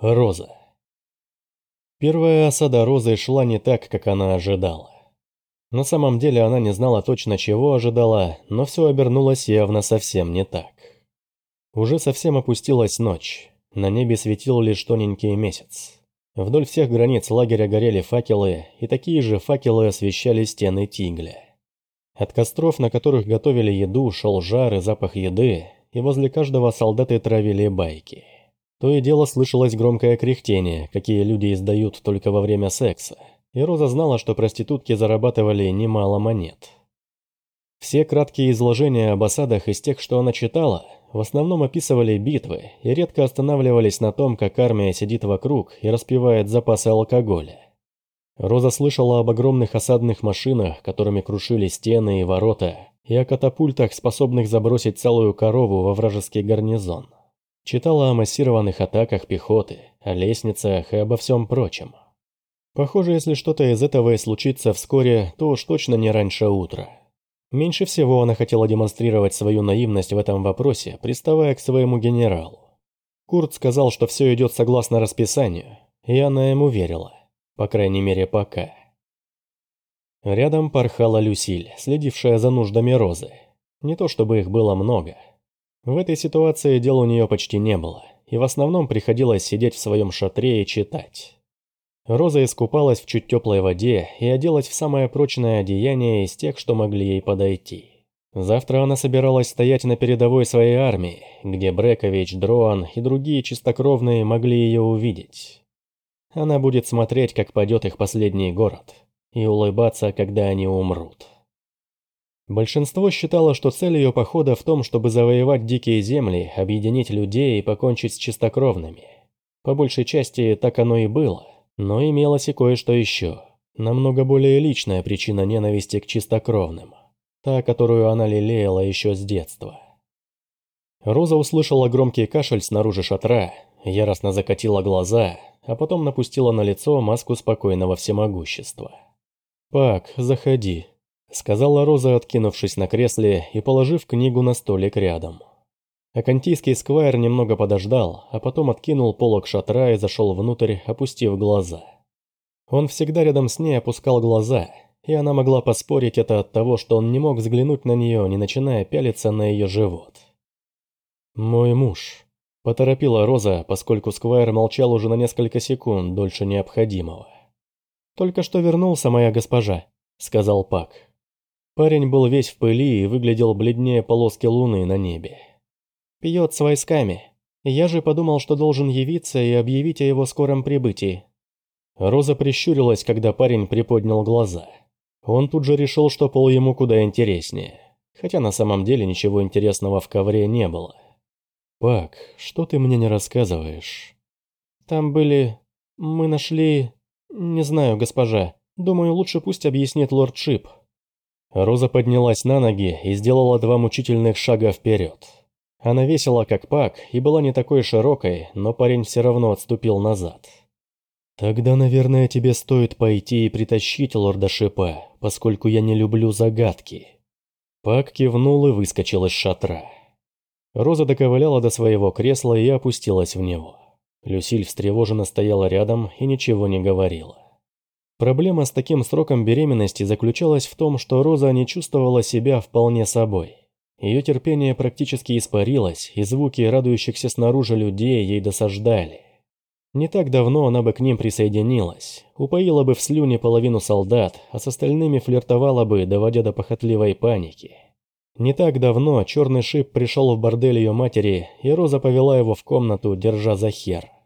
Роза. Первая осада Розы шла не так, как она ожидала. На самом деле она не знала точно, чего ожидала, но все обернулось явно совсем не так. Уже совсем опустилась ночь, на небе светил лишь тоненький месяц. Вдоль всех границ лагеря горели факелы, и такие же факелы освещали стены Тигля. От костров, на которых готовили еду, шел жар и запах еды, и возле каждого солдаты травили байки. То и дело слышалось громкое кряхтение, какие люди издают только во время секса, и Роза знала, что проститутки зарабатывали немало монет. Все краткие изложения об осадах из тех, что она читала, в основном описывали битвы и редко останавливались на том, как армия сидит вокруг и распивает запасы алкоголя. Роза слышала об огромных осадных машинах, которыми крушили стены и ворота, и о катапультах, способных забросить целую корову во вражеский гарнизон. Читала о массированных атаках пехоты, о лестницах и обо всем прочем. Похоже, если что-то из этого и случится вскоре, то уж точно не раньше утра. Меньше всего она хотела демонстрировать свою наивность в этом вопросе, приставая к своему генералу. Курт сказал, что все идет согласно расписанию, и она ему верила. По крайней мере, пока. Рядом порхала Люсиль, следившая за нуждами Розы. Не то чтобы их было много – в этой ситуации дел у нее почти не было, и в основном приходилось сидеть в своем шатре и читать. Роза искупалась в чуть теплой воде и оделась в самое прочное одеяние из тех, что могли ей подойти. Завтра она собиралась стоять на передовой своей армии, где Брекович, Дроан и другие чистокровные могли ее увидеть. Она будет смотреть, как падет их последний город, и улыбаться, когда они умрут. Большинство считало, что цель ее похода в том, чтобы завоевать дикие земли, объединить людей и покончить с чистокровными. По большей части так оно и было, но имелось и кое-что еще. Намного более личная причина ненависти к чистокровным. Та, которую она лелеяла еще с детства. Роза услышала громкий кашель снаружи шатра, яростно закатила глаза, а потом напустила на лицо маску спокойного всемогущества. «Пак, заходи», сказала Роза, откинувшись на кресле и положив книгу на столик рядом. Акантийский сквайр немного подождал, а потом откинул полог шатра и зашел внутрь, опустив глаза. Он всегда рядом с ней опускал глаза, и она могла поспорить это от того, что он не мог взглянуть на нее, не начиная пялиться на ее живот. «Мой муж», – поторопила Роза, поскольку сквайр молчал уже на несколько секунд дольше необходимого. «Только что вернулся, моя госпожа», – сказал Пак. Парень был весь в пыли и выглядел бледнее полоски луны на небе. «Пьет с войсками. Я же подумал, что должен явиться и объявить о его скором прибытии». Роза прищурилась, когда парень приподнял глаза. Он тут же решил, что пол ему куда интереснее. Хотя на самом деле ничего интересного в ковре не было. «Пак, что ты мне не рассказываешь?» «Там были... Мы нашли... Не знаю, госпожа. Думаю, лучше пусть объяснит лорд Шип». Роза поднялась на ноги и сделала два мучительных шага вперед. Она весила как пак и была не такой широкой, но парень все равно отступил назад. «Тогда, наверное, тебе стоит пойти и притащить лорда Шипа, поскольку я не люблю загадки». Пак кивнул и выскочил из шатра. Роза доковыляла до своего кресла и опустилась в него. Люсиль встревоженно стояла рядом и ничего не говорила. Проблема с таким сроком беременности заключалась в том, что Роза не чувствовала себя вполне собой. Ее терпение практически испарилось, и звуки радующихся снаружи людей ей досаждали. Не так давно она бы к ним присоединилась, упоила бы в слюне половину солдат, а с остальными флиртовала бы, доводя до похотливой паники. Не так давно черный шип пришел в бордель ее матери, и Роза повела его в комнату, держа за хер.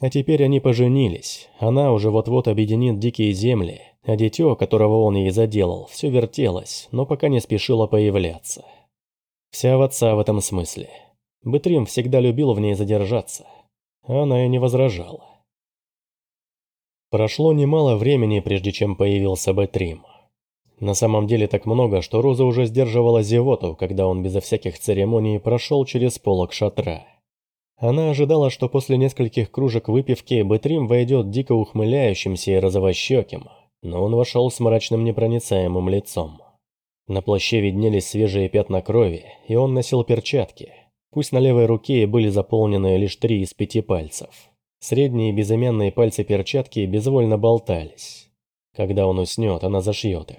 А теперь они поженились, она уже вот-вот объединит дикие земли, а дитё, которого он ей заделал, все вертелось, но пока не спешило появляться. Вся в отца в этом смысле. Бытрим всегда любил в ней задержаться. Она и не возражала. Прошло немало времени, прежде чем появился Бэтрим. На самом деле так много, что Роза уже сдерживала зевоту, когда он безо всяких церемоний прошел через полок шатра. Она ожидала, что после нескольких кружек выпивки Бэтрим войдет дико ухмыляющимся и розовощеким, но он вошел с мрачным непроницаемым лицом. На плаще виднелись свежие пятна крови, и он носил перчатки. Пусть на левой руке были заполнены лишь три из пяти пальцев. Средние безымянные пальцы перчатки безвольно болтались. Когда он уснет, она зашьет их.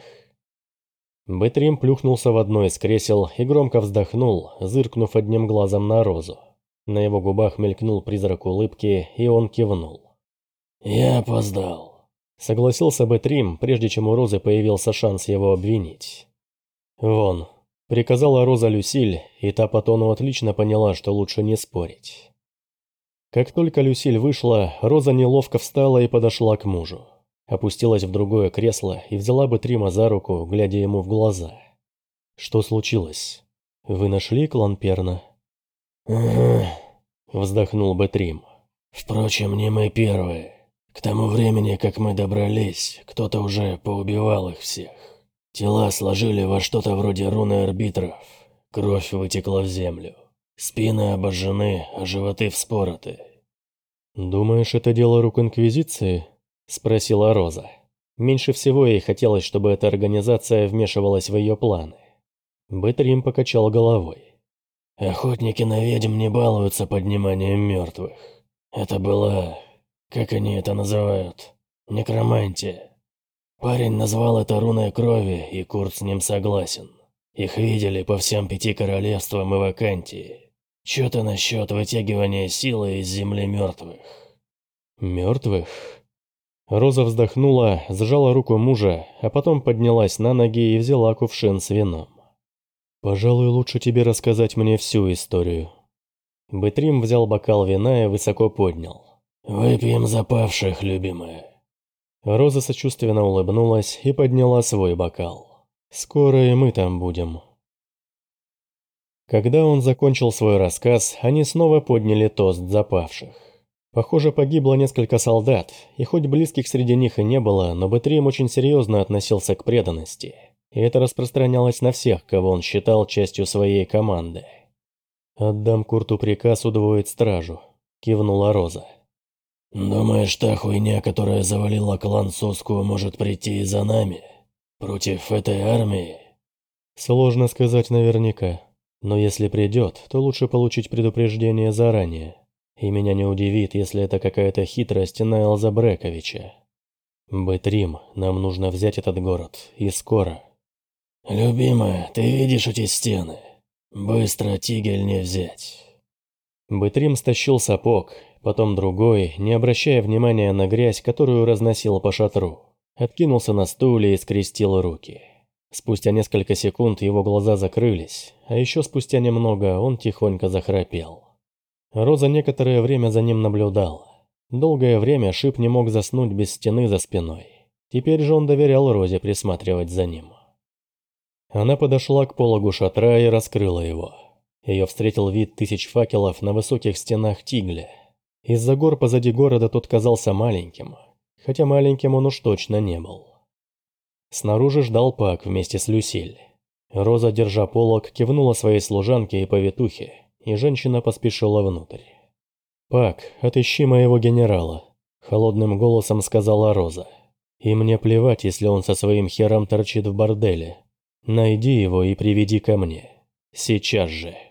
Бэтрим плюхнулся в одно из кресел и громко вздохнул, зыркнув одним глазом на Розу. На его губах мелькнул призрак улыбки, и он кивнул. «Я опоздал», — согласился Бэтрим, прежде чем у Розы появился шанс его обвинить. «Вон», — приказала Роза Люсиль, и та по тону отлично поняла, что лучше не спорить. Как только Люсиль вышла, Роза неловко встала и подошла к мужу опустилась в другое кресло и взяла бы Трима за руку, глядя ему в глаза. «Что случилось? Вы нашли клан Перна?» Вздохнул бы Трим. «Впрочем, не мы первые. К тому времени, как мы добрались, кто-то уже поубивал их всех. Тела сложили во что-то вроде руны арбитров. Кровь вытекла в землю. Спины обожжены, а животы вспороты. «Думаешь, это дело рук Инквизиции?» Спросила Роза. Меньше всего ей хотелось, чтобы эта организация вмешивалась в ее планы. Бэтрим покачал головой. «Охотники на ведьм не балуются подниманием мертвых. Это была... как они это называют? Некромантия. Парень назвал это руной крови, и Курт с ним согласен. Их видели по всем пяти королевствам и вакантии. Что-то насчет вытягивания силы из земли мертвых». «Мертвых?» Роза вздохнула, сжала руку мужа, а потом поднялась на ноги и взяла кувшин с вином. «Пожалуй, лучше тебе рассказать мне всю историю». Бэтрим взял бокал вина и высоко поднял. «Выпьем за павших, любимая». Роза сочувственно улыбнулась и подняла свой бокал. «Скоро и мы там будем». Когда он закончил свой рассказ, они снова подняли тост за павших. Похоже, погибло несколько солдат, и хоть близких среди них и не было, но Бэтрим очень серьезно относился к преданности. Это распространялось на всех, кого он считал частью своей команды. «Отдам Курту приказ удвоить стражу», – кивнула Роза. «Думаешь, та хуйня, которая завалила клан Соску, может прийти и за нами? Против этой армии?» «Сложно сказать наверняка, но если придет, то лучше получить предупреждение заранее». И меня не удивит, если это какая-то хитрость Найлза Брековича. Бэтрим, нам нужно взять этот город, и скоро. «Любимая, ты видишь эти стены? Быстро тигель не взять». Бэтрим стащил сапог, потом другой, не обращая внимания на грязь, которую разносил по шатру. Откинулся на стуле и скрестил руки. Спустя несколько секунд его глаза закрылись, а еще спустя немного он тихонько захрапел. Роза некоторое время за ним наблюдала. Долгое время Шип не мог заснуть без стены за спиной. Теперь же он доверял Розе присматривать за ним. Она подошла к пологу шатра и раскрыла его. Ее встретил вид тысяч факелов на высоких стенах Тигля. Из-за гор позади города тот казался маленьким, хотя маленьким он уж точно не был. Снаружи ждал Пак вместе с Люсиль. Роза, держа полог, кивнула своей служанке и повитухе, и женщина поспешила внутрь. «Пак, отыщи моего генерала», – холодным голосом сказала Роза. «И мне плевать, если он со своим хером торчит в борделе. Найди его и приведи ко мне. Сейчас же».